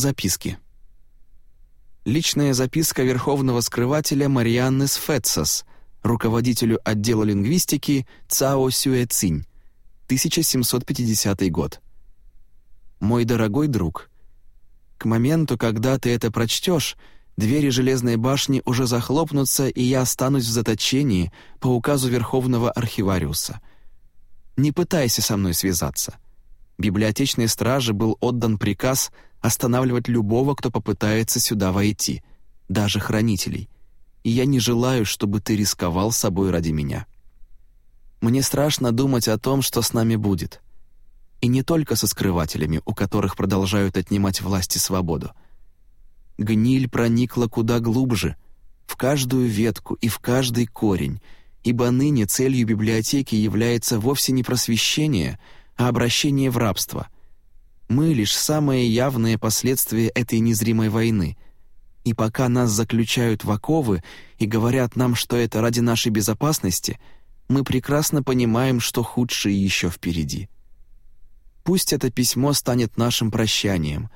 Записки. Личная записка верховного скрывателя Марианны Сфетсос, руководителю отдела лингвистики Цао Сюэцинь, 1750 год. «Мой дорогой друг, к моменту, когда ты это прочтешь, двери Железной башни уже захлопнутся, и я останусь в заточении по указу Верховного Архивариуса. Не пытайся со мной связаться. Библиотечной страже был отдан приказ останавливать любого, кто попытается сюда войти, даже хранителей. И я не желаю, чтобы ты рисковал собой ради меня. Мне страшно думать о том, что с нами будет. И не только со скрывателями, у которых продолжают отнимать власть и свободу. Гниль проникла куда глубже, в каждую ветку и в каждый корень, ибо ныне целью библиотеки является вовсе не просвещение, а обращение в рабство. Мы лишь самые явные последствия этой незримой войны. И пока нас заключают в оковы и говорят нам, что это ради нашей безопасности, мы прекрасно понимаем, что худшее еще впереди. Пусть это письмо станет нашим прощанием,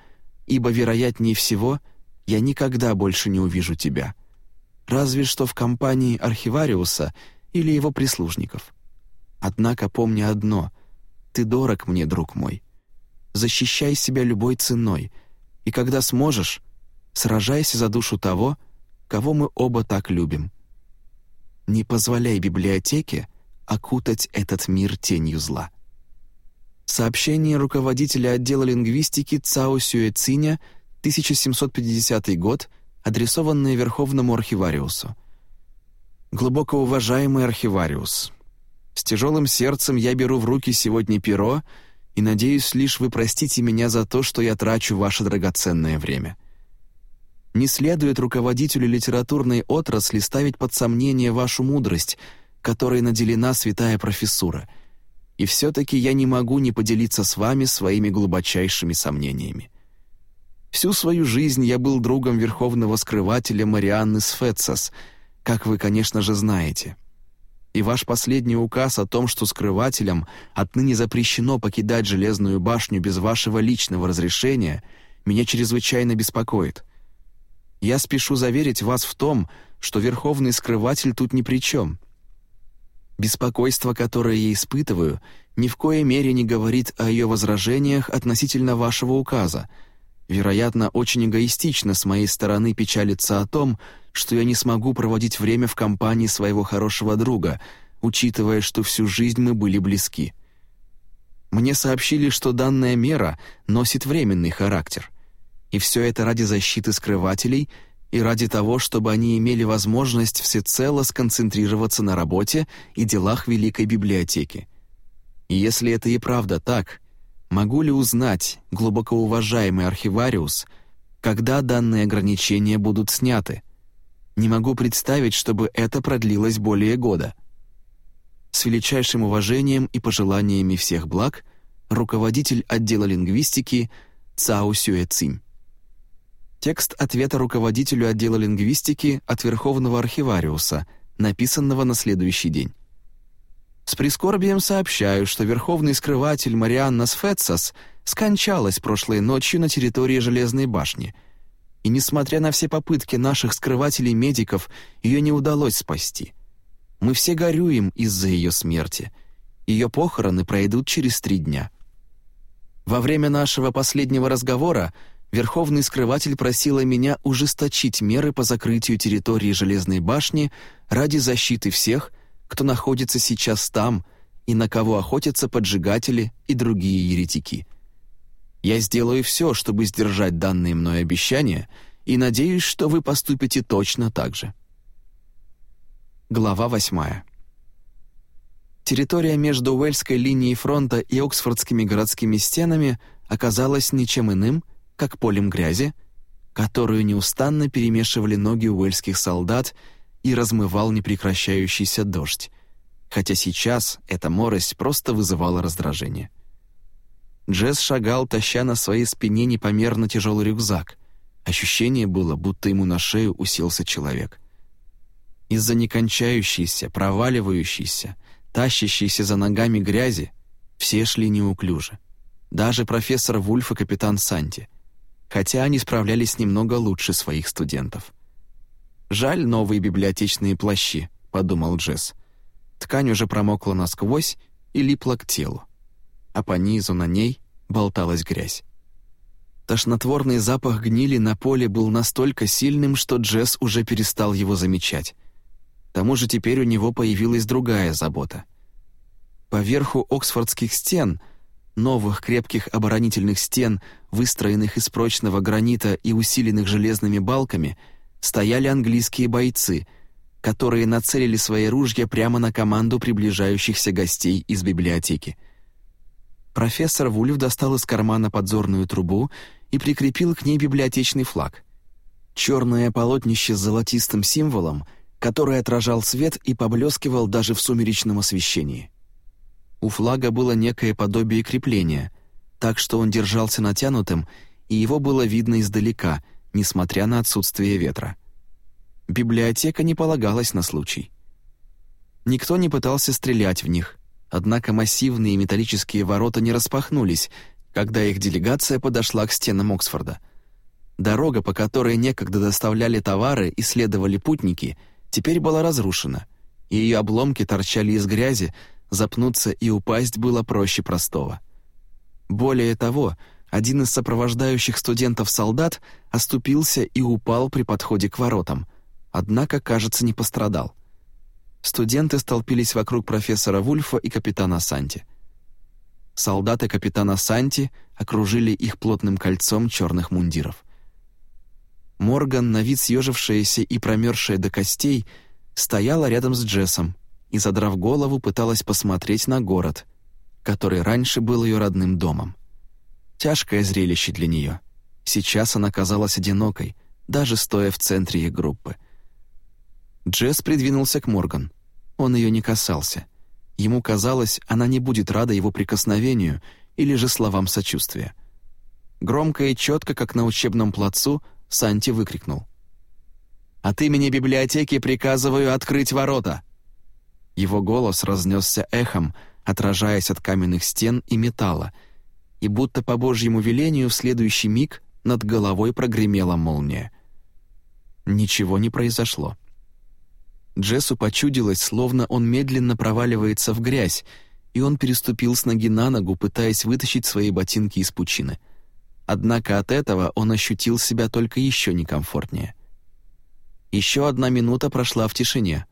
ибо, вероятнее всего, я никогда больше не увижу тебя. Разве что в компании архивариуса или его прислужников. Однако помни одно — ты дорог мне, друг мой. Защищай себя любой ценой, и когда сможешь, сражайся за душу того, кого мы оба так любим. Не позволяй библиотеке окутать этот мир тенью зла. Сообщение руководителя отдела лингвистики Цао Сюэциня, 1750 год, адресованное Верховному архивариусу. Глубоко уважаемый архивариус, с тяжелым сердцем я беру в руки сегодня перо и надеюсь лишь вы простите меня за то, что я трачу ваше драгоценное время. Не следует руководителю литературной отрасли ставить под сомнение вашу мудрость, которой наделена святая профессура — и все-таки я не могу не поделиться с вами своими глубочайшими сомнениями. Всю свою жизнь я был другом верховного скрывателя Марианны Сфетсас, как вы, конечно же, знаете. И ваш последний указ о том, что скрывателям отныне запрещено покидать Железную башню без вашего личного разрешения, меня чрезвычайно беспокоит. Я спешу заверить вас в том, что верховный скрыватель тут ни при чем — Беспокойство, которое я испытываю, ни в коей мере не говорит о ее возражениях относительно вашего указа. Вероятно, очень эгоистично с моей стороны печалиться о том, что я не смогу проводить время в компании своего хорошего друга, учитывая, что всю жизнь мы были близки. Мне сообщили, что данная мера носит временный характер. И все это ради защиты скрывателей — и ради того, чтобы они имели возможность всецело сконцентрироваться на работе и делах Великой Библиотеки. И если это и правда так, могу ли узнать, глубоко уважаемый архивариус, когда данные ограничения будут сняты? Не могу представить, чтобы это продлилось более года. С величайшим уважением и пожеланиями всех благ, руководитель отдела лингвистики Цао Сюэцинь. Текст ответа руководителю отдела лингвистики от Верховного архивариуса, написанного на следующий день. С прискорбием сообщаю, что верховный скрыватель Марианна Сфетсас скончалась прошлой ночью на территории Железной башни. И несмотря на все попытки наших скрывателей-медиков, ее не удалось спасти. Мы все горюем из-за ее смерти. Ее похороны пройдут через три дня. Во время нашего последнего разговора Верховный скрыватель просила меня ужесточить меры по закрытию территории Железной башни ради защиты всех, кто находится сейчас там и на кого охотятся поджигатели и другие еретики. Я сделаю все, чтобы сдержать данные мной обещания, и надеюсь, что вы поступите точно так же. Глава восьмая. Территория между Уэльской линией фронта и Оксфордскими городскими стенами оказалась ничем иным, как полем грязи, которую неустанно перемешивали ноги уэльских солдат и размывал непрекращающийся дождь, хотя сейчас эта морось просто вызывала раздражение. Джесс шагал, таща на своей спине непомерно тяжелый рюкзак. Ощущение было, будто ему на шею уселся человек. Из-за некончающейся, проваливающейся, тащащейся за ногами грязи все шли неуклюже. Даже профессор Вульф и капитан Санти. хотя они справлялись немного лучше своих студентов. «Жаль новые библиотечные плащи», — подумал Джесс. Ткань уже промокла насквозь и липла к телу, а по низу на ней болталась грязь. Тошнотворный запах гнили на поле был настолько сильным, что Джесс уже перестал его замечать. К тому же теперь у него появилась другая забота. Поверху оксфордских стен, новых крепких оборонительных стен, выстроенных из прочного гранита и усиленных железными балками, стояли английские бойцы, которые нацелили свои ружья прямо на команду приближающихся гостей из библиотеки. Профессор Вульф достал из кармана подзорную трубу и прикрепил к ней библиотечный флаг. Черное полотнище с золотистым символом, который отражал свет и поблескивал даже в сумеречном освещении. У флага было некое подобие крепления, так что он держался натянутым, и его было видно издалека, несмотря на отсутствие ветра. Библиотека не полагалась на случай. Никто не пытался стрелять в них, однако массивные металлические ворота не распахнулись, когда их делегация подошла к стенам Оксфорда. Дорога, по которой некогда доставляли товары и следовали путники, теперь была разрушена, и ее обломки торчали из грязи, запнуться и упасть было проще простого. Более того, один из сопровождающих студентов-солдат оступился и упал при подходе к воротам, однако, кажется, не пострадал. Студенты столпились вокруг профессора Вульфа и капитана Санти — Солдаты капитана Санти окружили их плотным кольцом черных мундиров. Морган, на вид съежившаяся и промерзшая до костей, стояла рядом с Джессом и, задрав голову, пыталась посмотреть на город, который раньше был ее родным домом. Тяжкое зрелище для нее. Сейчас она казалась одинокой, даже стоя в центре их группы. Джесс придвинулся к Морган. Он ее не касался — Ему казалось, она не будет рада его прикосновению или же словам сочувствия. Громко и четко, как на учебном плацу, Санти выкрикнул. «От имени библиотеки приказываю открыть ворота!» Его голос разнесся эхом, отражаясь от каменных стен и металла, и будто по Божьему велению в следующий миг над головой прогремела молния. Ничего не произошло. Джессу почудилось, словно он медленно проваливается в грязь, и он переступил с ноги на ногу, пытаясь вытащить свои ботинки из пучины. Однако от этого он ощутил себя только еще некомфортнее. Еще одна минута прошла в тишине.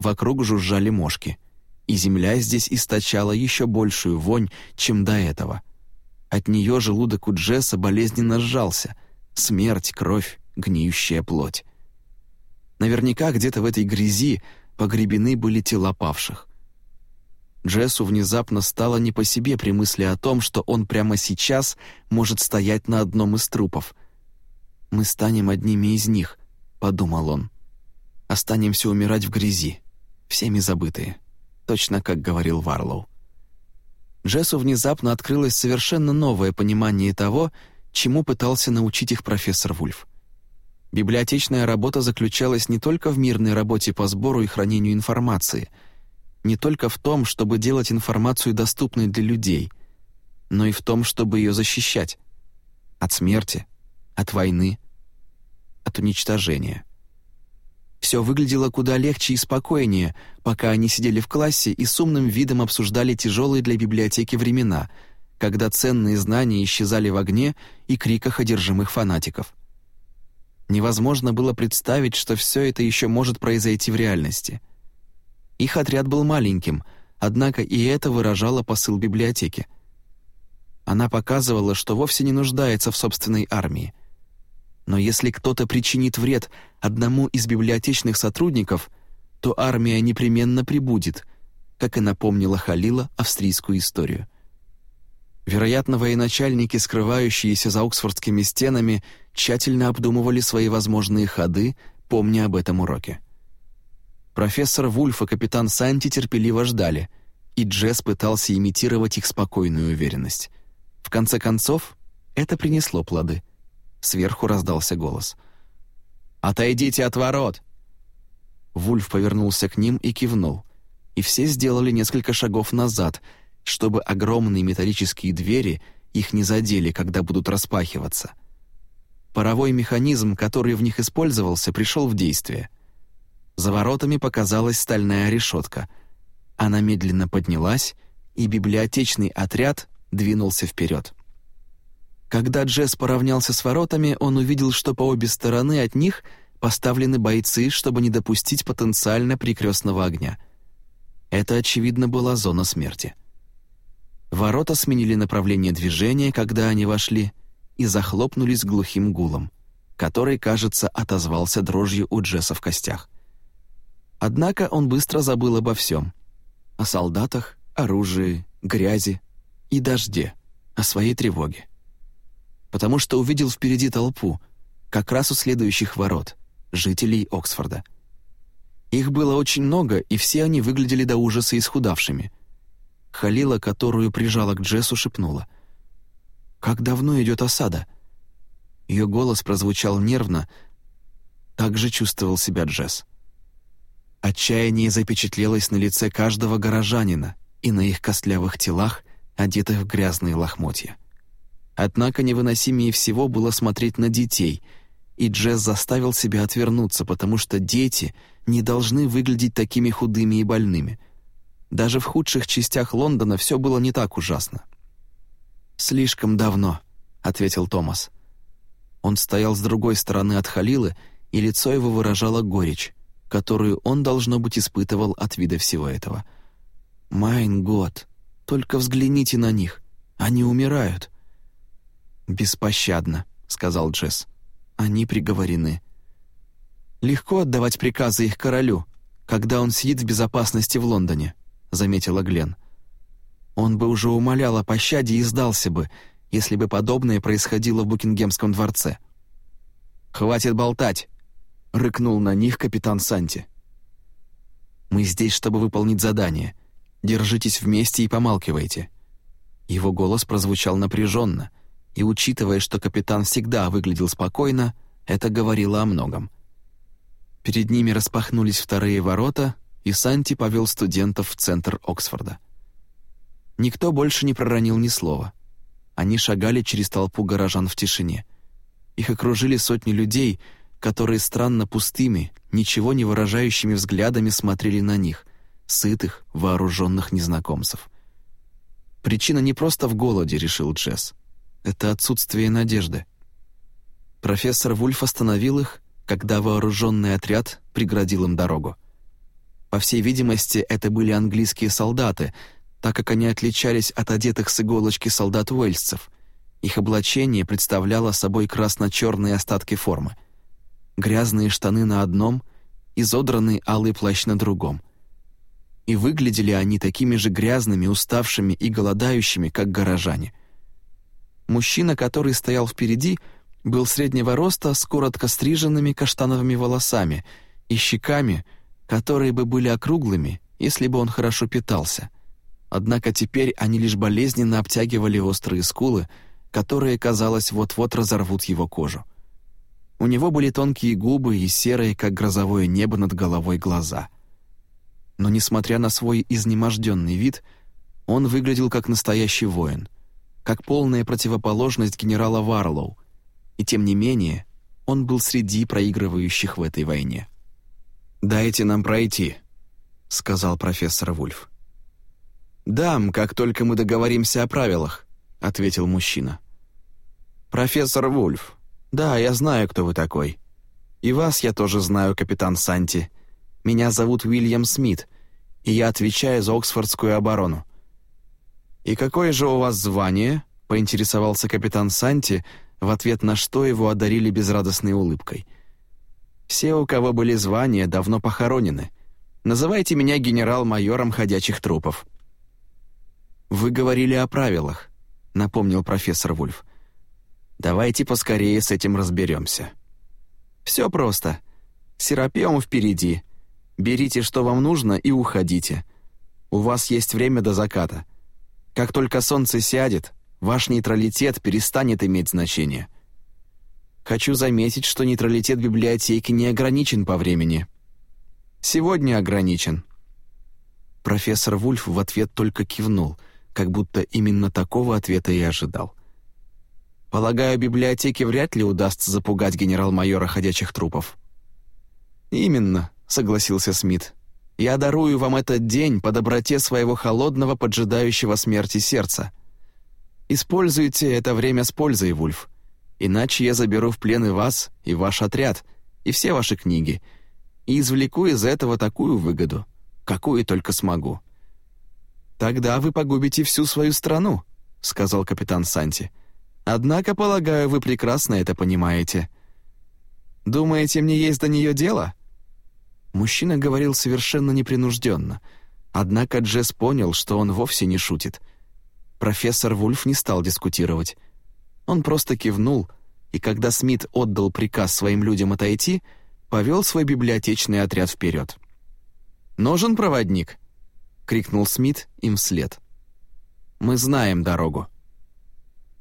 Вокруг жужжали мошки, и земля здесь источала еще большую вонь, чем до этого. От нее желудок у Джесса болезненно сжался. Смерть, кровь, гниющая плоть. Наверняка где-то в этой грязи погребены были тела павших. Джессу внезапно стало не по себе при мысли о том, что он прямо сейчас может стоять на одном из трупов. «Мы станем одними из них», — подумал он. «Останемся умирать в грязи, всеми забытые», точно как говорил Варлоу. Джессу внезапно открылось совершенно новое понимание того, чему пытался научить их профессор Вульф. Библиотечная работа заключалась не только в мирной работе по сбору и хранению информации, не только в том, чтобы делать информацию доступной для людей, но и в том, чтобы ее защищать от смерти, от войны, от уничтожения. Все выглядело куда легче и спокойнее, пока они сидели в классе и с умным видом обсуждали тяжелые для библиотеки времена, когда ценные знания исчезали в огне и криках одержимых фанатиков. Невозможно было представить, что все это еще может произойти в реальности. Их отряд был маленьким, однако и это выражало посыл библиотеки. Она показывала, что вовсе не нуждается в собственной армии. Но если кто-то причинит вред одному из библиотечных сотрудников, то армия непременно прибудет, как и напомнила Халила австрийскую историю. Вероятно, военачальники, скрывающиеся за оксфордскими стенами, тщательно обдумывали свои возможные ходы, помня об этом уроке. Профессор Вульф и капитан Санти терпеливо ждали, и Джесс пытался имитировать их спокойную уверенность. В конце концов, это принесло плоды. Сверху раздался голос. «Отойдите от ворот!» Вульф повернулся к ним и кивнул, и все сделали несколько шагов назад, чтобы огромные металлические двери их не задели, когда будут распахиваться — паровой механизм, который в них использовался, пришел в действие. За воротами показалась стальная решетка. Она медленно поднялась, и библиотечный отряд двинулся вперед. Когда Джесс поравнялся с воротами, он увидел, что по обе стороны от них поставлены бойцы, чтобы не допустить потенциально прикрестного огня. Это, очевидно, была зона смерти. Ворота сменили направление движения, когда они вошли, и захлопнулись глухим гулом, который, кажется, отозвался дрожью у Джесса в костях. Однако он быстро забыл обо всем. О солдатах, оружии, грязи и дожде, о своей тревоге потому что увидел впереди толпу, как раз у следующих ворот, жителей Оксфорда. Их было очень много, и все они выглядели до ужаса исхудавшими. Халила, которую прижала к Джессу, шепнула. «Как давно идет осада?» Ее голос прозвучал нервно, так же чувствовал себя Джесс. Отчаяние запечатлелось на лице каждого горожанина и на их костлявых телах, одетых в грязные лохмотья. Однако невыносимее всего было смотреть на детей, и Джесс заставил себя отвернуться, потому что дети не должны выглядеть такими худыми и больными. Даже в худших частях Лондона все было не так ужасно. «Слишком давно», — ответил Томас. Он стоял с другой стороны от Халилы, и лицо его выражало горечь, которую он, должно быть, испытывал от вида всего этого. «Майн год, только взгляните на них, они умирают». «Беспощадно», — сказал Джесс. «Они приговорены». «Легко отдавать приказы их королю, когда он сидит в безопасности в Лондоне», — заметила Глен. «Он бы уже умолял о пощаде и сдался бы, если бы подобное происходило в Букингемском дворце». «Хватит болтать!» — рыкнул на них капитан Санти. «Мы здесь, чтобы выполнить задание. Держитесь вместе и помалкивайте». Его голос прозвучал напряженно, и учитывая, что капитан всегда выглядел спокойно, это говорило о многом. Перед ними распахнулись вторые ворота, и Санти повел студентов в центр Оксфорда. Никто больше не проронил ни слова. Они шагали через толпу горожан в тишине. Их окружили сотни людей, которые странно пустыми, ничего не выражающими взглядами смотрели на них, сытых, вооруженных незнакомцев. Причина не просто в голоде, решил Джесс это отсутствие надежды. Профессор Вульф остановил их, когда вооруженный отряд преградил им дорогу. По всей видимости, это были английские солдаты, так как они отличались от одетых с иголочки солдат уэльсцев. Их облачение представляло собой красно-черные остатки формы. Грязные штаны на одном, изодранный алый плащ на другом. И выглядели они такими же грязными, уставшими и голодающими, как горожане — Мужчина, который стоял впереди, был среднего роста с коротко стриженными каштановыми волосами и щеками, которые бы были округлыми, если бы он хорошо питался. Однако теперь они лишь болезненно обтягивали острые скулы, которые, казалось, вот-вот разорвут его кожу. У него были тонкие губы и серые, как грозовое небо над головой, глаза. Но, несмотря на свой изнеможденный вид, он выглядел как настоящий воин — как полная противоположность генерала Варлоу, и тем не менее он был среди проигрывающих в этой войне. «Дайте нам пройти», — сказал профессор Вульф. «Дам, как только мы договоримся о правилах», — ответил мужчина. «Профессор Вульф, да, я знаю, кто вы такой. И вас я тоже знаю, капитан Санти. Меня зовут Уильям Смит, и я отвечаю за Оксфордскую оборону. «И какое же у вас звание?» — поинтересовался капитан Санти, в ответ на что его одарили безрадостной улыбкой. «Все, у кого были звания, давно похоронены. Называйте меня генерал-майором ходячих трупов». «Вы говорили о правилах», — напомнил профессор Вульф. «Давайте поскорее с этим разберемся». «Все просто. Серапиум впереди. Берите, что вам нужно, и уходите. У вас есть время до заката». Как только солнце сядет, ваш нейтралитет перестанет иметь значение. Хочу заметить, что нейтралитет библиотеки не ограничен по времени. Сегодня ограничен. Профессор Вульф в ответ только кивнул, как будто именно такого ответа и ожидал. Полагаю, библиотеке вряд ли удастся запугать генерал-майора ходячих трупов». «Именно», — согласился Смит. «Я дарую вам этот день по доброте своего холодного, поджидающего смерти сердца. Используйте это время с пользой, Вульф. Иначе я заберу в плен и вас, и ваш отряд, и все ваши книги, и извлеку из этого такую выгоду, какую только смогу». «Тогда вы погубите всю свою страну», — сказал капитан Санти. «Однако, полагаю, вы прекрасно это понимаете». «Думаете, мне есть до нее дело?» Мужчина говорил совершенно непринужденно, однако Джесс понял, что он вовсе не шутит. Профессор Вульф не стал дискутировать. Он просто кивнул, и когда Смит отдал приказ своим людям отойти, повел свой библиотечный отряд вперед. «Нужен проводник?» — крикнул Смит им вслед. «Мы знаем дорогу».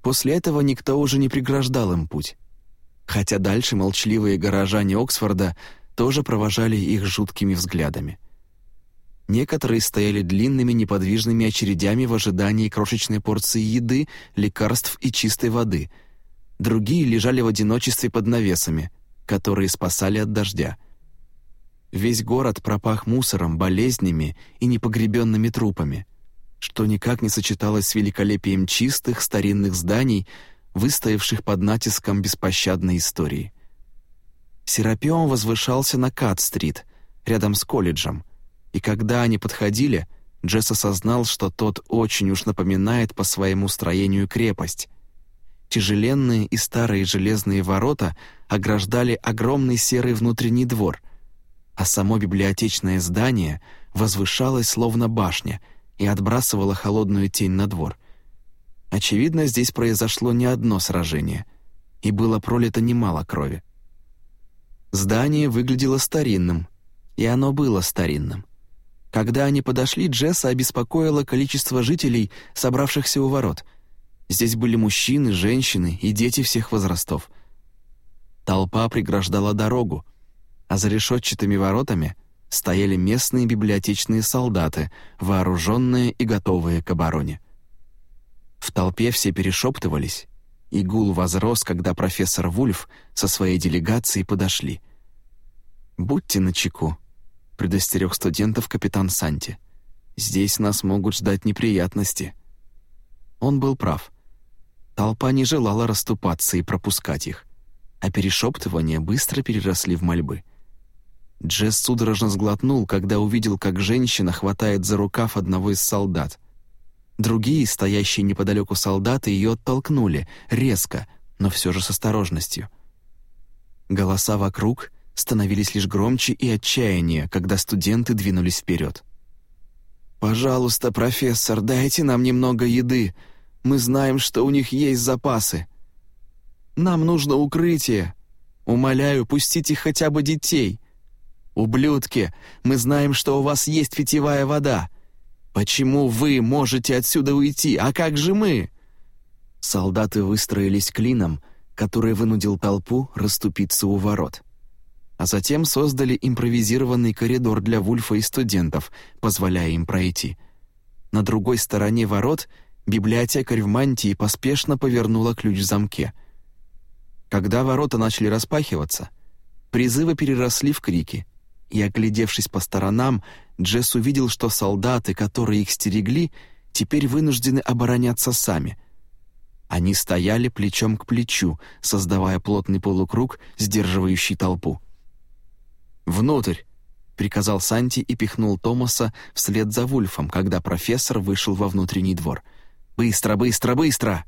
После этого никто уже не преграждал им путь. Хотя дальше молчаливые горожане Оксфорда тоже провожали их жуткими взглядами. Некоторые стояли длинными неподвижными очередями в ожидании крошечной порции еды, лекарств и чистой воды. Другие лежали в одиночестве под навесами, которые спасали от дождя. Весь город пропах мусором, болезнями и непогребенными трупами, что никак не сочеталось с великолепием чистых старинных зданий, выстоявших под натиском беспощадной истории. Серапион возвышался на Кат-стрит, рядом с колледжем, и когда они подходили, Джесс осознал, что тот очень уж напоминает по своему строению крепость. Тяжеленные и старые железные ворота ограждали огромный серый внутренний двор — а само библиотечное здание возвышалось словно башня и отбрасывало холодную тень на двор. Очевидно, здесь произошло не одно сражение, и было пролито немало крови. Здание выглядело старинным, и оно было старинным. Когда они подошли, Джесса обеспокоило количество жителей, собравшихся у ворот. Здесь были мужчины, женщины и дети всех возрастов. Толпа преграждала дорогу, а за решетчатыми воротами стояли местные библиотечные солдаты, вооруженные и готовые к обороне. В толпе все перешептывались, и гул возрос, когда профессор Вульф со своей делегацией подошли. «Будьте начеку», — предостерег студентов капитан Санти. «Здесь нас могут ждать неприятности». Он был прав. Толпа не желала расступаться и пропускать их, а перешептывания быстро переросли в мольбы — Джесс судорожно сглотнул, когда увидел, как женщина хватает за рукав одного из солдат. Другие, стоящие неподалеку солдаты, ее оттолкнули, резко, но все же с осторожностью. Голоса вокруг становились лишь громче и отчаяннее, когда студенты двинулись вперед. «Пожалуйста, профессор, дайте нам немного еды. Мы знаем, что у них есть запасы. Нам нужно укрытие. Умоляю, пустите хотя бы детей. «Ублюдки, мы знаем, что у вас есть питьевая вода. Почему вы можете отсюда уйти, а как же мы?» Солдаты выстроились клином, который вынудил толпу расступиться у ворот. А затем создали импровизированный коридор для Вульфа и студентов, позволяя им пройти. На другой стороне ворот библиотекарь в мантии поспешно повернула ключ в замке. Когда ворота начали распахиваться, призывы переросли в крики — и, оглядевшись по сторонам, Джесс увидел, что солдаты, которые их стерегли, теперь вынуждены обороняться сами. Они стояли плечом к плечу, создавая плотный полукруг, сдерживающий толпу. «Внутрь!» — приказал Санти и пихнул Томаса вслед за Вульфом, когда профессор вышел во внутренний двор. «Быстро, быстро, быстро!»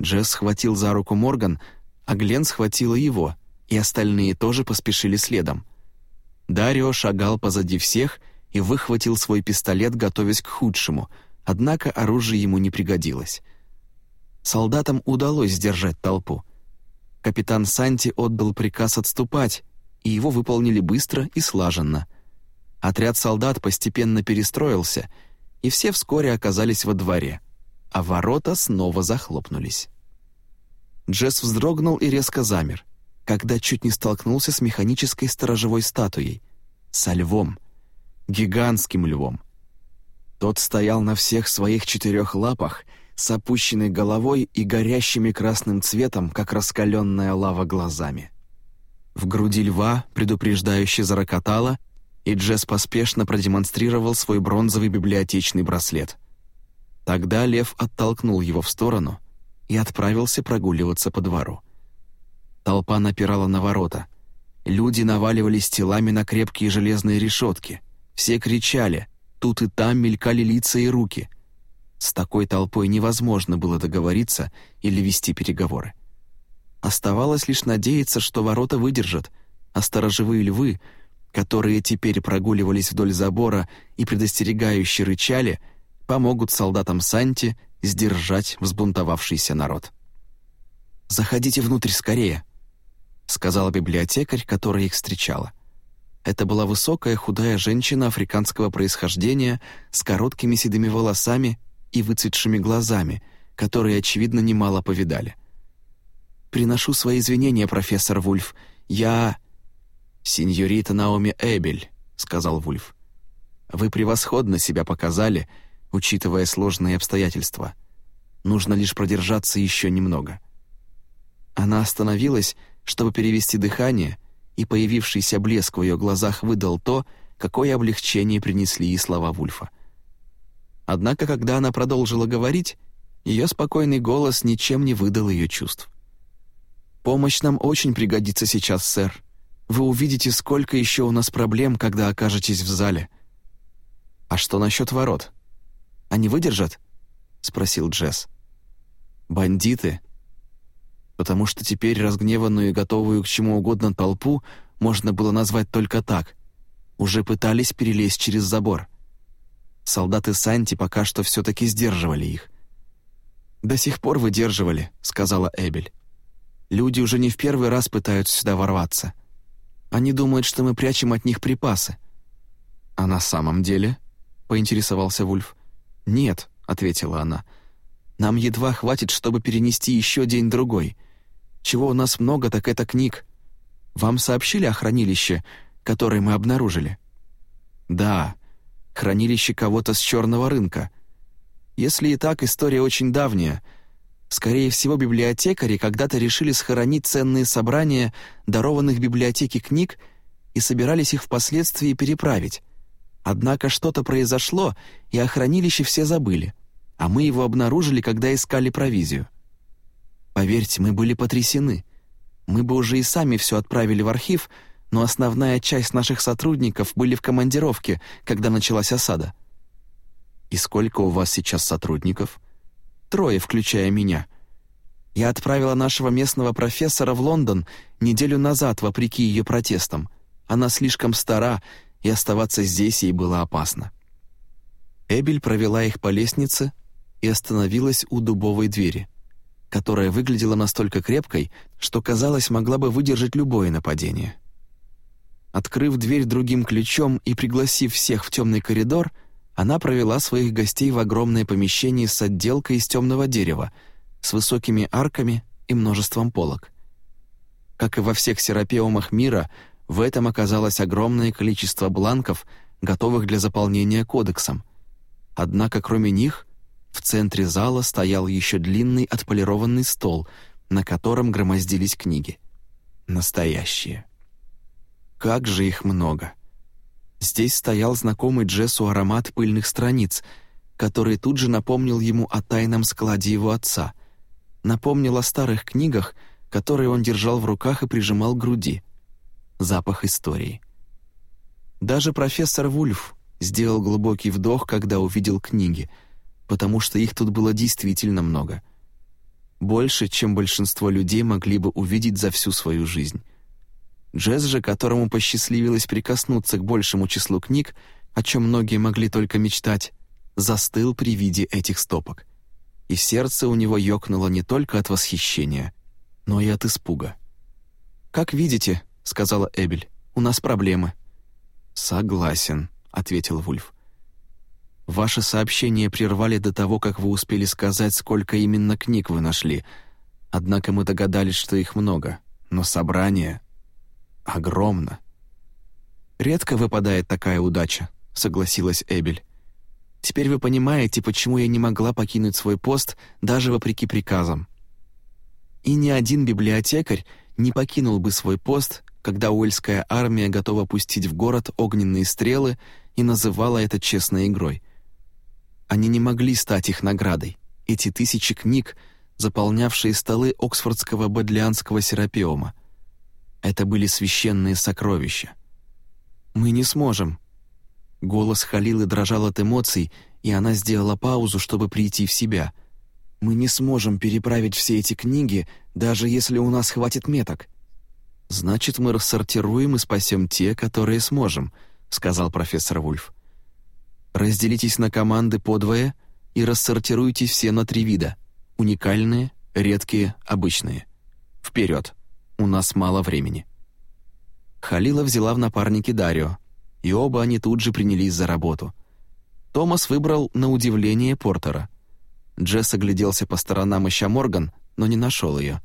Джесс схватил за руку Морган, а Глен схватила его, и остальные тоже поспешили следом. Дарио шагал позади всех и выхватил свой пистолет, готовясь к худшему, однако оружие ему не пригодилось. Солдатам удалось сдержать толпу. Капитан Санти отдал приказ отступать, и его выполнили быстро и слаженно. Отряд солдат постепенно перестроился, и все вскоре оказались во дворе, а ворота снова захлопнулись. Джесс вздрогнул и резко замер — когда чуть не столкнулся с механической сторожевой статуей, со львом, гигантским львом. Тот стоял на всех своих четырех лапах, с опущенной головой и горящими красным цветом, как раскаленная лава глазами. В груди льва предупреждающе зарокотало, и Джесс поспешно продемонстрировал свой бронзовый библиотечный браслет. Тогда лев оттолкнул его в сторону и отправился прогуливаться по двору. Толпа напирала на ворота. Люди наваливались телами на крепкие железные решетки. Все кричали, тут и там мелькали лица и руки. С такой толпой невозможно было договориться или вести переговоры. Оставалось лишь надеяться, что ворота выдержат, а сторожевые львы, которые теперь прогуливались вдоль забора и предостерегающе рычали, помогут солдатам Санти сдержать взбунтовавшийся народ. «Заходите внутрь скорее», — сказала библиотекарь, которая их встречала. Это была высокая худая женщина африканского происхождения с короткими седыми волосами и выцветшими глазами, которые, очевидно, немало повидали. «Приношу свои извинения, профессор Вульф. Я...» «Сеньорита Наоми Эбель», — сказал Вульф. «Вы превосходно себя показали, учитывая сложные обстоятельства. Нужно лишь продержаться еще немного». Она остановилась, чтобы перевести дыхание, и появившийся блеск в ее глазах выдал то, какое облегчение принесли ей слова Вульфа. Однако, когда она продолжила говорить, ее спокойный голос ничем не выдал ее чувств. «Помощь нам очень пригодится сейчас, сэр. Вы увидите, сколько еще у нас проблем, когда окажетесь в зале». «А что насчет ворот? Они выдержат?» — спросил Джесс. «Бандиты потому что теперь разгневанную и готовую к чему угодно толпу можно было назвать только так. Уже пытались перелезть через забор. Солдаты Санти пока что все-таки сдерживали их. «До сих пор выдерживали», — сказала Эбель. «Люди уже не в первый раз пытаются сюда ворваться. Они думают, что мы прячем от них припасы». «А на самом деле?» — поинтересовался Вульф. «Нет», — ответила она. «Нам едва хватит, чтобы перенести еще день-другой. Чего у нас много, так это книг. Вам сообщили о хранилище, которое мы обнаружили?» «Да, хранилище кого-то с черного рынка. Если и так, история очень давняя. Скорее всего, библиотекари когда-то решили схоронить ценные собрания дарованных библиотеке книг и собирались их впоследствии переправить. Однако что-то произошло, и о хранилище все забыли, а мы его обнаружили, когда искали провизию. Поверьте, мы были потрясены. Мы бы уже и сами все отправили в архив, но основная часть наших сотрудников были в командировке, когда началась осада. И сколько у вас сейчас сотрудников? Трое, включая меня. Я отправила нашего местного профессора в Лондон неделю назад, вопреки ее протестам. Она слишком стара, и оставаться здесь ей было опасно. Эбель провела их по лестнице и остановилась у дубовой двери — которая выглядела настолько крепкой, что, казалось, могла бы выдержать любое нападение. Открыв дверь другим ключом и пригласив всех в темный коридор, она провела своих гостей в огромное помещение с отделкой из темного дерева, с высокими арками и множеством полок. Как и во всех серапеумах мира, в этом оказалось огромное количество бланков, готовых для заполнения кодексом. Однако кроме них в центре зала стоял еще длинный отполированный стол, на котором громоздились книги. Настоящие. Как же их много! Здесь стоял знакомый Джессу аромат пыльных страниц, который тут же напомнил ему о тайном складе его отца, напомнил о старых книгах, которые он держал в руках и прижимал к груди. Запах истории. Даже профессор Вульф сделал глубокий вдох, когда увидел книги — потому что их тут было действительно много. Больше, чем большинство людей могли бы увидеть за всю свою жизнь. Джесс же, которому посчастливилось прикоснуться к большему числу книг, о чем многие могли только мечтать, застыл при виде этих стопок. И сердце у него ёкнуло не только от восхищения, но и от испуга. «Как видите», — сказала Эбель, — «у нас проблемы». «Согласен», — ответил Вульф. Ваше сообщение прервали до того, как вы успели сказать, сколько именно книг вы нашли. Однако мы догадались, что их много, но собрание огромно. Редко выпадает такая удача, согласилась Эбель. Теперь вы понимаете, почему я не могла покинуть свой пост даже вопреки приказам. И ни один библиотекарь не покинул бы свой пост, когда Уэльская армия готова пустить в город огненные стрелы и называла это честной игрой. Они не могли стать их наградой. Эти тысячи книг, заполнявшие столы Оксфордского бодлианского серапиома. Это были священные сокровища. «Мы не сможем», Голос Халилы дрожал от эмоций, и она сделала паузу, чтобы прийти в себя. «Мы не сможем переправить все эти книги, даже если у нас хватит меток». «Значит, мы рассортируем и спасем те, которые сможем», — сказал профессор Вульф. «Разделитесь на команды подвое и рассортируйте все на три вида — уникальные, редкие, обычные. Вперед! У нас мало времени». Халила взяла в напарники Дарио, и оба они тут же принялись за работу. Томас выбрал на удивление Портера. Джесс огляделся по сторонам, ища Морган, но не нашел ее.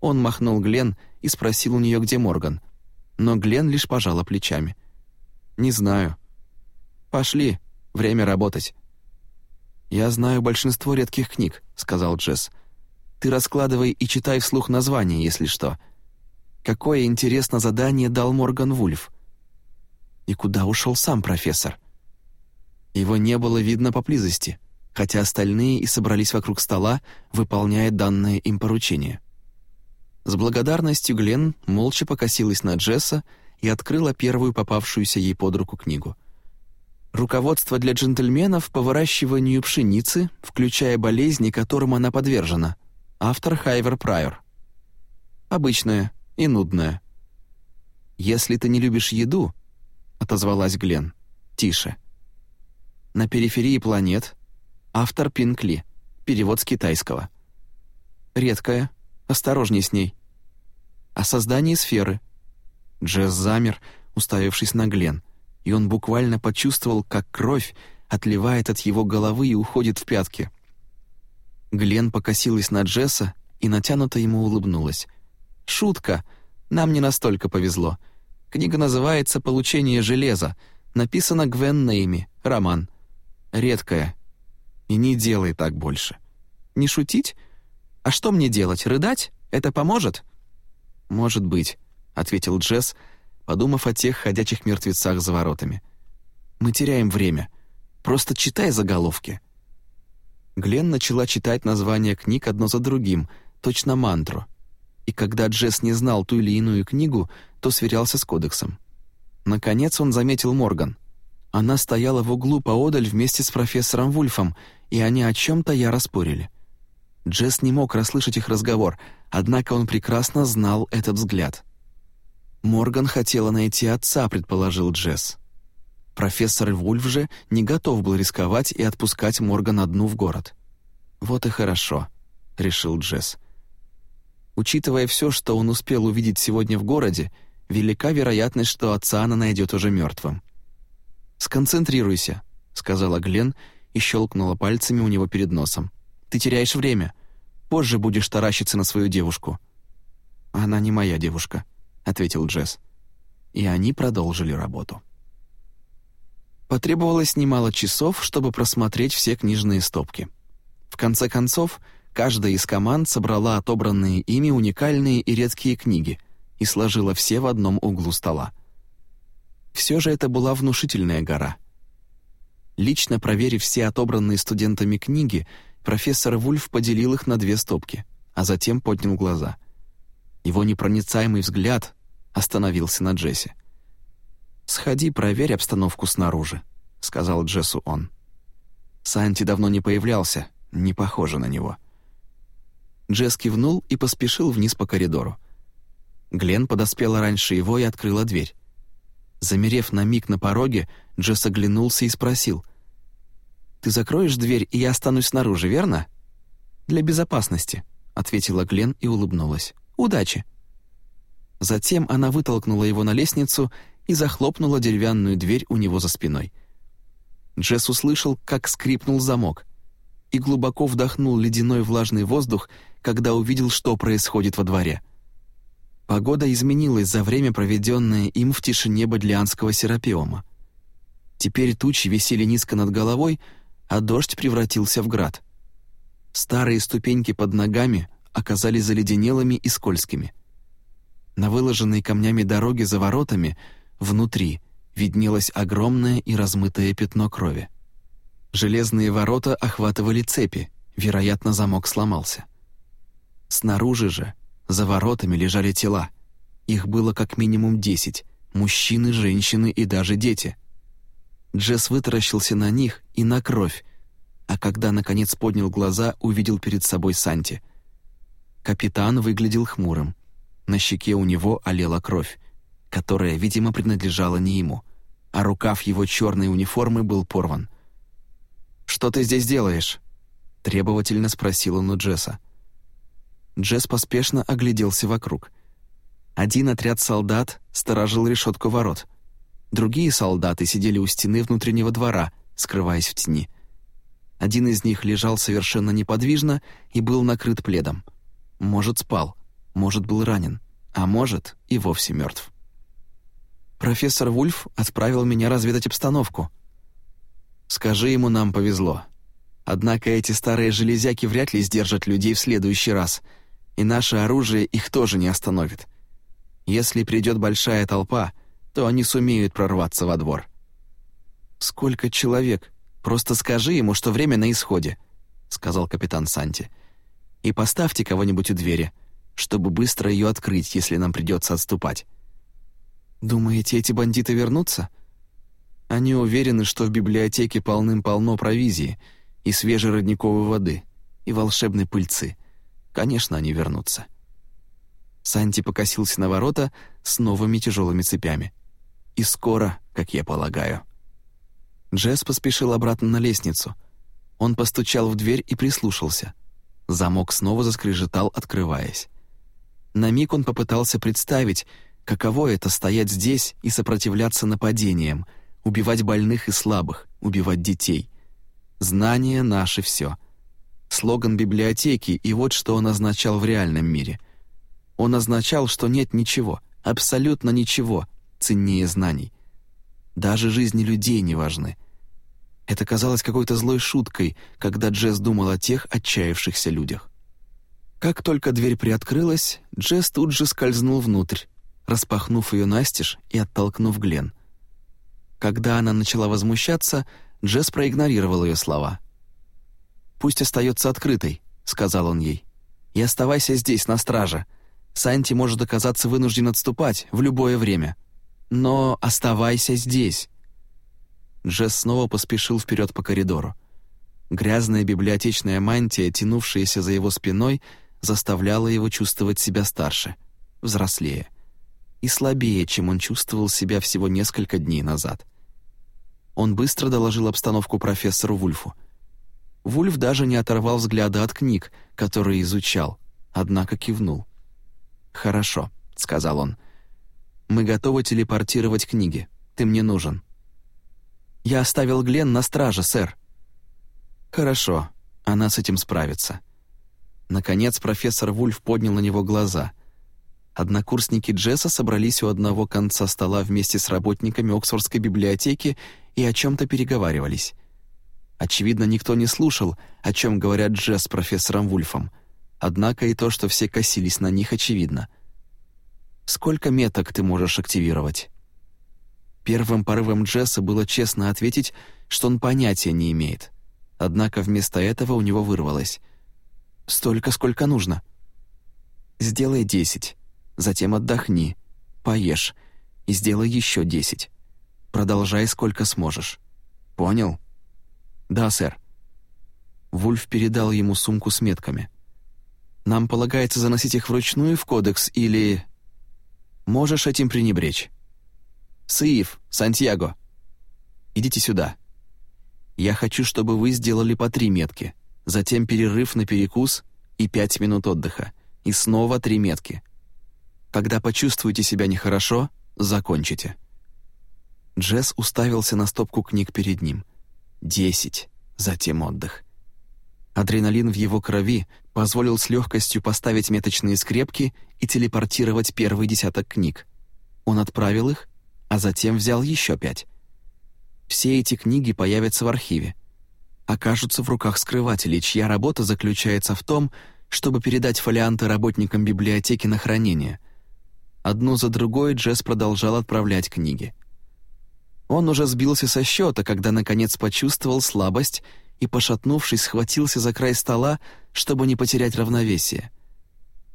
Он махнул Глен и спросил у нее, где Морган. Но Глен лишь пожала плечами. «Не знаю». «Пошли, время работать». «Я знаю большинство редких книг», — сказал Джесс. «Ты раскладывай и читай вслух название, если что». Какое интересное задание дал Морган Вульф. И куда ушел сам профессор? Его не было видно поблизости, хотя остальные и собрались вокруг стола, выполняя данное им поручение. С благодарностью Глен молча покосилась на Джесса и открыла первую попавшуюся ей под руку книгу. «Руководство для джентльменов по выращиванию пшеницы, включая болезни, которым она подвержена». Автор Хайвер Прайор. Обычное и нудное. Если ты не любишь еду, отозвалась Глен. «Тише». «На периферии планет. Автор Пинкли. Перевод с китайского. Редкая. Осторожней с ней. О создании сферы». Джесс замер, уставившись на Глен, и он буквально почувствовал, как кровь отливает от его головы и уходит в пятки. Глен покосилась на Джесса и натянуто ему улыбнулась. «Шутка. Нам не настолько повезло. Книга называется «Получение железа». Написана Гвен Нейми, роман. Редкая. И не делай так больше. Не шутить? А что мне делать, рыдать? Это поможет? Может быть, ответил Джесс, подумав о тех ходячих мертвецах за воротами. Мы теряем время. Просто читай заголовки. Глен начала читать названия книг одно за другим, точно мантру. И когда Джесс не знал ту или иную книгу, то сверялся с кодексом. Наконец он заметил Морган. Она стояла в углу поодаль вместе с профессором Вульфом, и они о чем то я распорили. Джесс не мог расслышать их разговор, однако он прекрасно знал этот взгляд. «Морган хотела найти отца», — предположил Джесс. Профессор Вульф же не готов был рисковать и отпускать Морган одну в город. «Вот и хорошо», — решил Джесс. Учитывая все, что он успел увидеть сегодня в городе, велика вероятность, что отца она найдет уже мертвым. «Сконцентрируйся», — сказала Глен и щелкнула пальцами у него перед носом. «Ты теряешь время. Позже будешь таращиться на свою девушку». «Она не моя девушка», — ответил Джесс. И они продолжили работу. Потребовалось немало часов, чтобы просмотреть все книжные стопки. В конце концов, каждая из команд собрала отобранные ими уникальные и редкие книги — и сложила все в одном углу стола. Все же это была внушительная гора. Лично проверив все отобранные студентами книги, профессор Вульф поделил их на две стопки, а затем поднял глаза. Его непроницаемый взгляд остановился на Джессе. «Сходи, проверь обстановку снаружи», — сказал Джессу он. Санти давно не появлялся, не похоже на него. Джесс кивнул и поспешил вниз по коридору. Глен подоспела раньше его и открыла дверь. Замерев на миг на пороге, Джесс оглянулся и спросил. «Ты закроешь дверь, и я останусь снаружи, верно?» «Для безопасности», — ответила Глен и улыбнулась. «Удачи». Затем она вытолкнула его на лестницу и захлопнула деревянную дверь у него за спиной. Джесс услышал, как скрипнул замок, и глубоко вдохнул ледяной влажный воздух, когда увидел, что происходит во дворе — Погода изменилась за время, проведенное им в тишине бодлианского серапиома. Теперь тучи висели низко над головой, а дождь превратился в град. Старые ступеньки под ногами оказались заледенелыми и скользкими. На выложенной камнями дороге за воротами, внутри, виднелось огромное и размытое пятно крови. Железные ворота охватывали цепи, вероятно, замок сломался. Снаружи же, за воротами, лежали тела. Их было как минимум десять — мужчины, женщины и даже дети. Джесс вытаращился на них и на кровь, а когда, наконец, поднял глаза, увидел перед собой Санти. Капитан выглядел хмурым. На щеке у него олела кровь, которая, видимо, принадлежала не ему, а рукав его черной униформы был порван. «Что ты здесь делаешь?» — требовательно спросил он у Джесса. Джесс поспешно огляделся вокруг. Один отряд солдат сторожил решетку ворот. Другие солдаты сидели у стены внутреннего двора, скрываясь в тени. Один из них лежал совершенно неподвижно и был накрыт пледом. Может, спал, может, был ранен, а может, и вовсе мертв. Профессор Вульф отправил меня разведать обстановку. Скажи ему, нам повезло. Однако эти старые железяки вряд ли сдержат людей в следующий раз, и наше оружие их тоже не остановит. Если придет большая толпа, то они сумеют прорваться во двор. «Сколько человек? Просто скажи ему, что время на исходе», — сказал капитан Санти. «И поставьте кого-нибудь у двери, чтобы быстро ее открыть, если нам придется отступать». «Думаете, эти бандиты вернутся?» «Они уверены, что в библиотеке полным-полно провизии и свежей родниковой воды, и волшебной пыльцы. Конечно, они вернутся». Санти покосился на ворота с новыми тяжелыми цепями. «И скоро, как я полагаю». Джесс поспешил обратно на лестницу. Он постучал в дверь и прислушался. Замок снова заскрежетал, открываясь. На миг он попытался представить, каково это стоять здесь и сопротивляться нападениям, убивать больных и слабых, убивать детей. «Знание — наше все». Слоган библиотеки, и вот что он означал в реальном мире. Он означал, что нет ничего, абсолютно ничего, ценнее знаний. Даже жизни людей не важны. Это казалось какой-то злой шуткой, когда Джесс думал о тех отчаявшихся людях. Как только дверь приоткрылась, Джесс тут же скользнул внутрь, распахнув ее настежь и оттолкнув Глен. Когда она начала возмущаться, Джесс проигнорировал ее слова. «Пусть остается открытой», — сказал он ей. «И оставайся здесь, на страже. Санти может оказаться вынужден отступать в любое время. Но оставайся здесь». Джесс снова поспешил вперед по коридору. Грязная библиотечная мантия, тянувшаяся за его спиной, заставляла его чувствовать себя старше, взрослее и слабее, чем он чувствовал себя всего несколько дней назад. Он быстро доложил обстановку профессору Вульфу. Вульф даже не оторвал взгляда от книг, которые изучал, однако кивнул. «Хорошо», — сказал он. «Мы готовы телепортировать книги. Ты мне нужен». «Я оставил Глен на страже, сэр». «Хорошо, она с этим справится». Наконец профессор Вульф поднял на него глаза. Однокурсники Джесса собрались у одного конца стола вместе с работниками Оксфордской библиотеки и о чем-то переговаривались. Очевидно, никто не слушал, о чем говорят Джесс с профессором Вульфом. Однако и то, что все косились на них, очевидно. «Сколько меток ты можешь активировать?» Первым порывом Джесса было честно ответить, что он понятия не имеет. Однако вместо этого у него вырвалось. «Столько, сколько нужно». «Сделай десять затем отдохни, поешь и сделай еще десять. Продолжай сколько сможешь. Понял? Да, сэр. Вульф передал ему сумку с метками. Нам полагается заносить их вручную в кодекс или... Можешь этим пренебречь. Саиф, Сантьяго, идите сюда. Я хочу, чтобы вы сделали по три метки, затем перерыв на перекус и пять минут отдыха, и снова три метки — когда почувствуете себя нехорошо, закончите». Джесс уставился на стопку книг перед ним. Десять, затем отдых. Адреналин в его крови позволил с легкостью поставить меточные скрепки и телепортировать первый десяток книг. Он отправил их, а затем взял еще пять. Все эти книги появятся в архиве. окажутся в руках скрывателей, чья работа заключается в том, чтобы передать фолианты работникам библиотеки на хранение. Одну за другой Джесс продолжал отправлять книги. Он уже сбился со счета, когда наконец почувствовал слабость и, пошатнувшись, схватился за край стола, чтобы не потерять равновесие.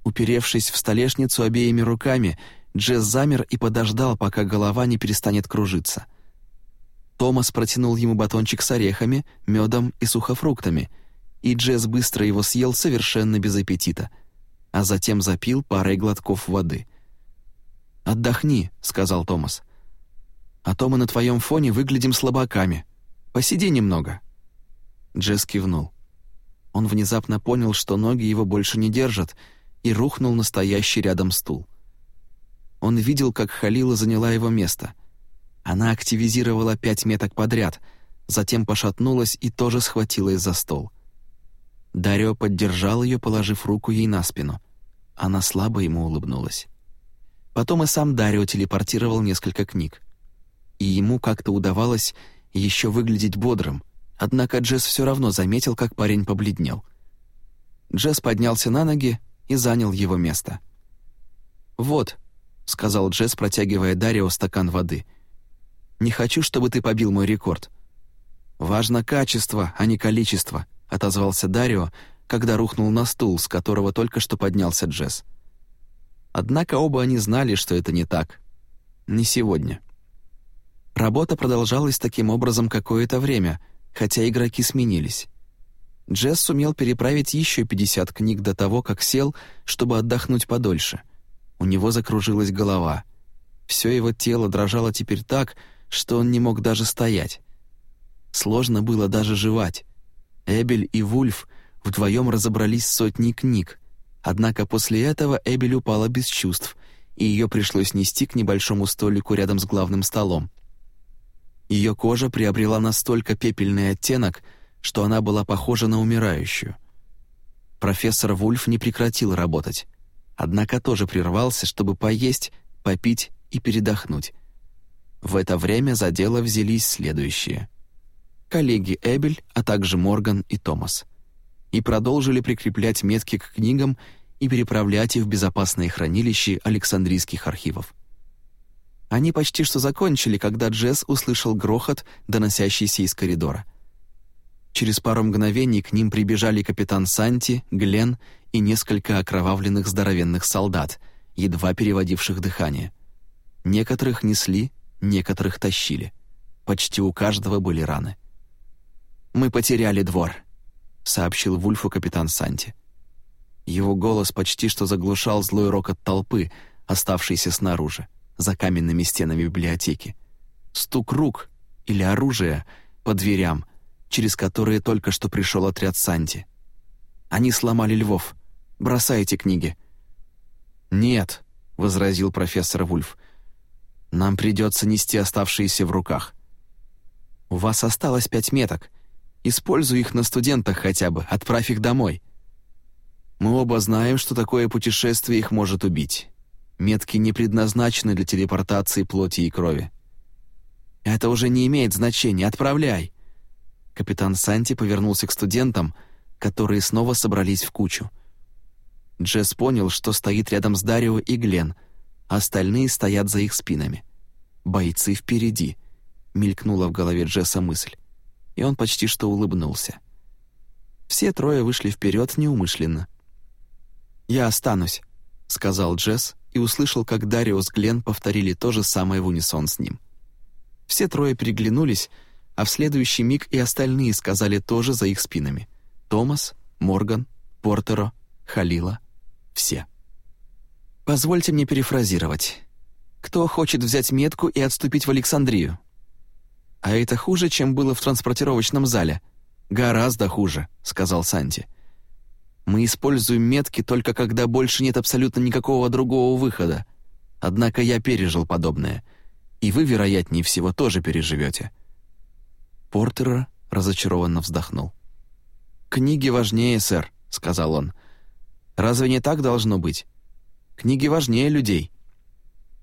Уперевшись в столешницу обеими руками, Джесс замер и подождал, пока голова не перестанет кружиться. Томас протянул ему батончик с орехами, медом и сухофруктами, и Джесс быстро его съел совершенно без аппетита, а затем запил парой глотков воды. «Отдохни», — сказал Томас. «А то мы на твоем фоне выглядим слабаками. Посиди немного». Джесс кивнул. Он внезапно понял, что ноги его больше не держат, и рухнул на стоящий рядом стул. Он видел, как Халила заняла его место. Она активизировала пять меток подряд, затем пошатнулась и тоже схватилась за стол. Дарио поддержал ее, положив руку ей на спину. Она слабо ему улыбнулась. Потом и сам Дарио телепортировал несколько книг. И ему как-то удавалось еще выглядеть бодрым, однако Джесс все равно заметил, как парень побледнел. Джесс поднялся на ноги и занял его место. «Вот», — сказал Джесс, протягивая Дарио стакан воды. «Не хочу, чтобы ты побил мой рекорд». «Важно качество, а не количество», — отозвался Дарио, когда рухнул на стул, с которого только что поднялся Джесс. Однако оба они знали, что это не так. Не сегодня. Работа продолжалась таким образом какое-то время, хотя игроки сменились. Джесс сумел переправить еще 50 книг до того, как сел, чтобы отдохнуть подольше — у него закружилась голова. Все его тело дрожало теперь так, что он не мог даже стоять. Сложно было даже жевать. Эбель и Вульф вдвоем разобрались сотни книг, однако после этого Эбель упала без чувств, и ее пришлось нести к небольшому столику рядом с главным столом. Ее кожа приобрела настолько пепельный оттенок, что она была похожа на умирающую. Профессор Вульф не прекратил работать однако тоже прервался, чтобы поесть, попить и передохнуть. В это время за дело взялись следующие. Коллеги Эбель, а также Морган и Томас. И продолжили прикреплять метки к книгам и переправлять их в безопасные хранилища Александрийских архивов. Они почти что закончили, когда Джесс услышал грохот, доносящийся из коридора. Через пару мгновений к ним прибежали капитан Санти, Глен и несколько окровавленных здоровенных солдат, едва переводивших дыхание. Некоторых несли, некоторых тащили. Почти у каждого были раны. «Мы потеряли двор», — сообщил Вульфу капитан Санти. Его голос почти что заглушал злой рокот толпы, оставшейся снаружи, за каменными стенами библиотеки. Стук рук или оружия по дверям, через которые только что пришел отряд Санти. Они сломали львов. Бросайте книги». «Нет», — возразил профессор Вульф. «Нам придется нести оставшиеся в руках». «У вас осталось пять меток. Используй их на студентах хотя бы, отправь их домой». «Мы оба знаем, что такое путешествие их может убить. Метки не предназначены для телепортации плоти и крови». «Это уже не имеет значения. Отправляй!» Капитан Санти повернулся к студентам, которые снова собрались в кучу. Джесс понял, что стоит рядом с Дарио и Глен, остальные стоят за их спинами. «Бойцы впереди», — мелькнула в голове Джесса мысль, и он почти что улыбнулся. Все трое вышли вперед неумышленно. «Я останусь», — сказал Джесс и услышал, как Дарио с Глен повторили то же самое в унисон с ним. Все трое переглянулись, а в следующий миг и остальные сказали тоже за их спинами. Томас, Морган, Портеро, Халила — все. Позвольте мне перефразировать. Кто хочет взять метку и отступить в Александрию? А это хуже, чем было в транспортировочном зале. Гораздо хуже, сказал Санти. Мы используем метки только когда больше нет абсолютно никакого другого выхода. Однако я пережил подобное. И вы, вероятнее всего, тоже переживете. Портер разочарованно вздохнул. «Книги важнее, сэр», — сказал он. Разве не так должно быть? Книги важнее людей».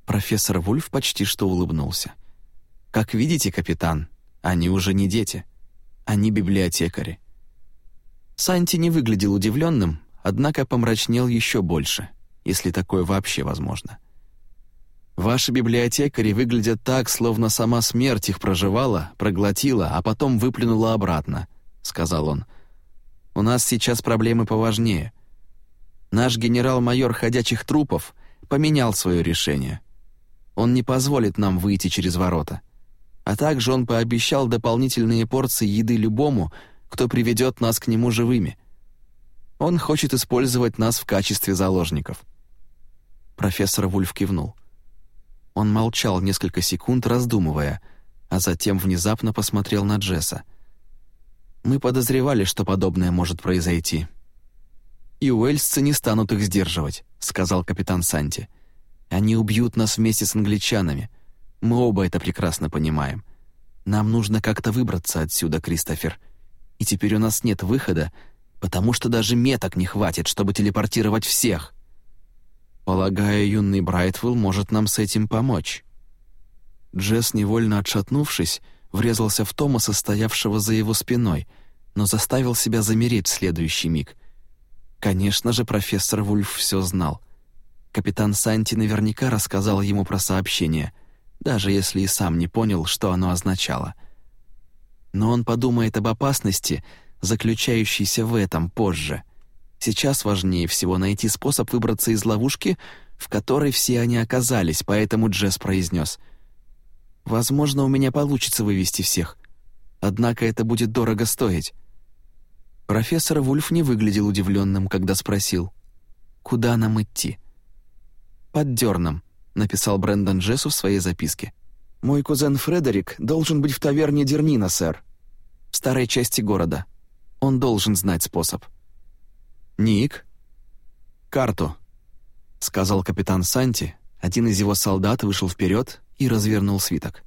Профессор Вульф почти что улыбнулся. «Как видите, капитан, они уже не дети. Они библиотекари. Санти не выглядел удивленным, однако помрачнел еще больше, если такое вообще возможно. Ваши библиотекари выглядят так, словно сама смерть их проживала, проглотила, а потом выплюнула обратно», — сказал он. «У нас сейчас проблемы поважнее. Наш генерал-майор ходячих трупов поменял свое решение. Он не позволит нам выйти через ворота. А также он пообещал дополнительные порции еды любому, кто приведет нас к нему живыми. Он хочет использовать нас в качестве заложников». Профессор Вульф кивнул. Он молчал несколько секунд, раздумывая, а затем внезапно посмотрел на Джесса. «Мы подозревали, что подобное может произойти». «И уэльсцы не станут их сдерживать», — сказал капитан Санти. «Они убьют нас вместе с англичанами. Мы оба это прекрасно понимаем. Нам нужно как-то выбраться отсюда, Кристофер. И теперь у нас нет выхода, потому что даже меток не хватит, чтобы телепортировать всех». Полагаю, юный Брайтвелл может нам с этим помочь». Джесс, невольно отшатнувшись, врезался в Томаса, стоявшего за его спиной, но заставил себя замереть в следующий миг. Конечно же, профессор Вульф все знал. Капитан Санти наверняка рассказал ему про сообщение, даже если и сам не понял, что оно означало. Но он подумает об опасности, заключающейся в этом позже — Сейчас важнее всего найти способ выбраться из ловушки, в которой все они оказались, поэтому Джесс произнес. «Возможно, у меня получится вывести всех. Однако это будет дорого стоить». Профессор Вульф не выглядел удивленным, когда спросил. «Куда нам идти?» «Под дерном», — написал Брэндон Джессу в своей записке. «Мой кузен Фредерик должен быть в таверне Дернина, сэр. В старой части города. Он должен знать способ». «Ник?» «Карту», — сказал капитан Санти. Один из его солдат вышел вперед и развернул свиток.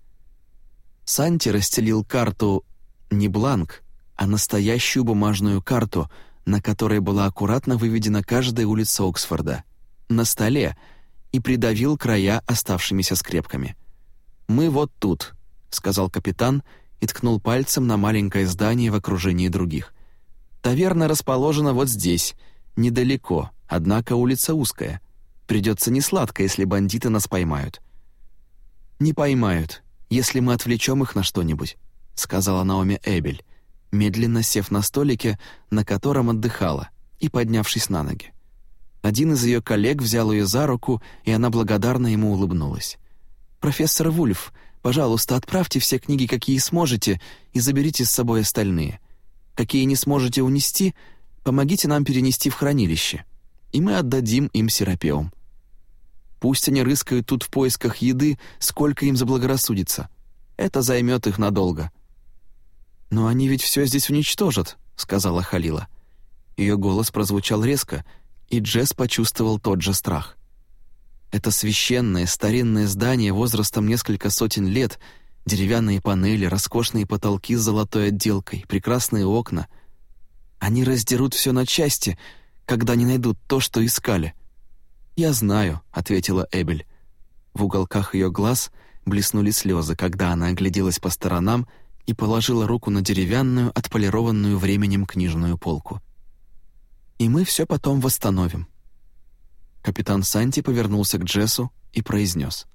Санти расстелил карту не бланк, а настоящую бумажную карту, на которой была аккуратно выведена каждая улица Оксфорда, на столе, и придавил края оставшимися скрепками. «Мы вот тут», — сказал капитан и ткнул пальцем на маленькое здание в окружении других. Таверна расположена вот здесь, недалеко, однако улица узкая. Придется несладко, если бандиты нас поймают». «Не поймают, если мы отвлечем их на что-нибудь», — сказала Наоми Эбель, медленно сев на столике, на котором отдыхала, и поднявшись на ноги. Один из ее коллег взял ее за руку, и она благодарно ему улыбнулась. «Профессор Вульф, пожалуйста, отправьте все книги, какие сможете, и заберите с собой остальные какие не сможете унести, помогите нам перенести в хранилище, и мы отдадим им серапеум. Пусть они рыскают тут в поисках еды, сколько им заблагорассудится. Это займет их надолго». «Но они ведь все здесь уничтожат», — сказала Халила. Ее голос прозвучал резко, и Джесс почувствовал тот же страх. Это священное старинное здание возрастом несколько сотен лет — Деревянные панели, роскошные потолки с золотой отделкой, прекрасные окна. Они раздерут все на части, когда не найдут то, что искали. «Я знаю», — ответила Эбель. В уголках ее глаз блеснули слезы, когда она огляделась по сторонам и положила руку на деревянную, отполированную временем книжную полку. «И мы все потом восстановим». Капитан Санти повернулся к Джессу и произнес.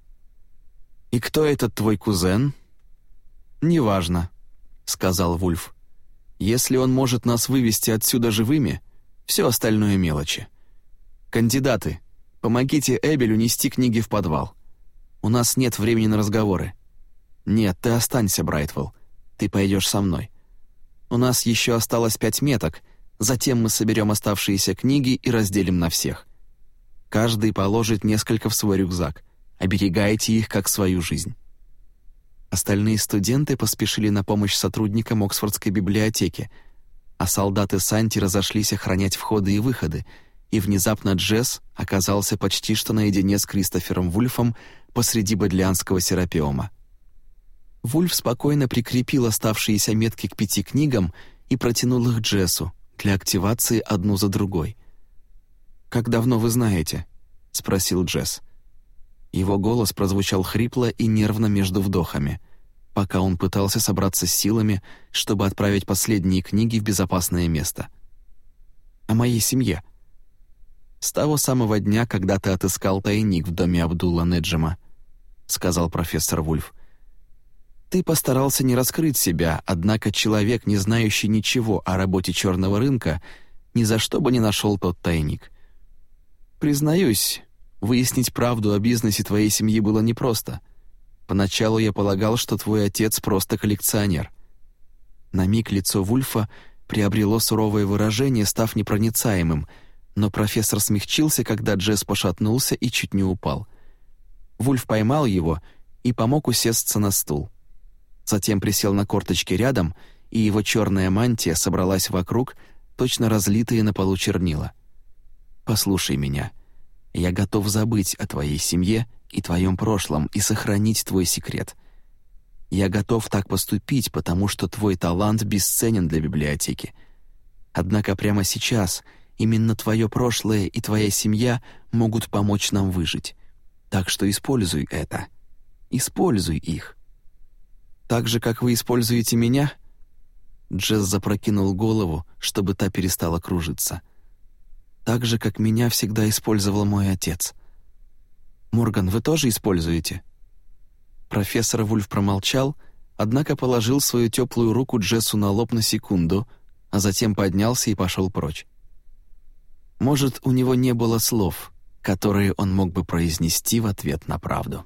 «И кто этот твой кузен?» «Неважно», — сказал Вульф. «Если он может нас вывести отсюда живыми, все остальное мелочи. Кандидаты, помогите Эбелю нести книги в подвал. У нас нет времени на разговоры. Нет, ты останься, Брайтвелл. Ты пойдешь со мной. У нас еще осталось пять меток, затем мы соберем оставшиеся книги и разделим на всех. Каждый положит несколько в свой рюкзак. Оберегайте их как свою жизнь. Остальные студенты поспешили на помощь сотрудникам Оксфордской библиотеки, а солдаты Санти разошлись охранять входы и выходы, и внезапно Джесс оказался почти что наедине с Кристофером Вульфом посреди бодлианского серапиома. Вульф спокойно прикрепил оставшиеся метки к пяти книгам и протянул их Джессу для активации одну за другой. «Как давно вы знаете?» — спросил Джесс. Его голос прозвучал хрипло и нервно между вдохами. пока он пытался собраться с силами, чтобы отправить последние книги в безопасное место. «О моей семье», с того самого дня, когда ты отыскал тайник в доме Абдулла Неджима», — сказал профессор Вульф. «Ты постарался не раскрыть себя, однако человек, не знающий ничего о работе черного рынка, ни за что бы не нашел тот тайник. Признаюсь, выяснить правду о бизнесе твоей семьи было непросто. Поначалу я полагал, что твой отец просто коллекционер». На миг лицо Вульфа приобрело суровое выражение, став непроницаемым — но профессор смягчился, когда Джесс пошатнулся и чуть не упал. Вульф поймал его и помог усесться на стул. Затем присел на корточки рядом, и его черная мантия собралась вокруг, точно разлитые на полу чернила. «Послушай меня. Я готов забыть о твоей семье и твоем прошлом и сохранить твой секрет. Я готов так поступить, потому что твой талант бесценен для библиотеки. Однако прямо сейчас — Именно твое прошлое и твоя семья могут помочь нам выжить. Так что используй это. Используй их. Так же, как вы используете меня?» Джесс запрокинул голову, чтобы та перестала кружиться. «Так же, как меня всегда использовал мой отец. Морган, вы тоже используете?» Профессор Вульф промолчал, однако положил свою теплую руку Джессу на лоб на секунду, а затем поднялся и пошел прочь. Может, у него не было слов, которые он мог бы произнести в ответ на правду.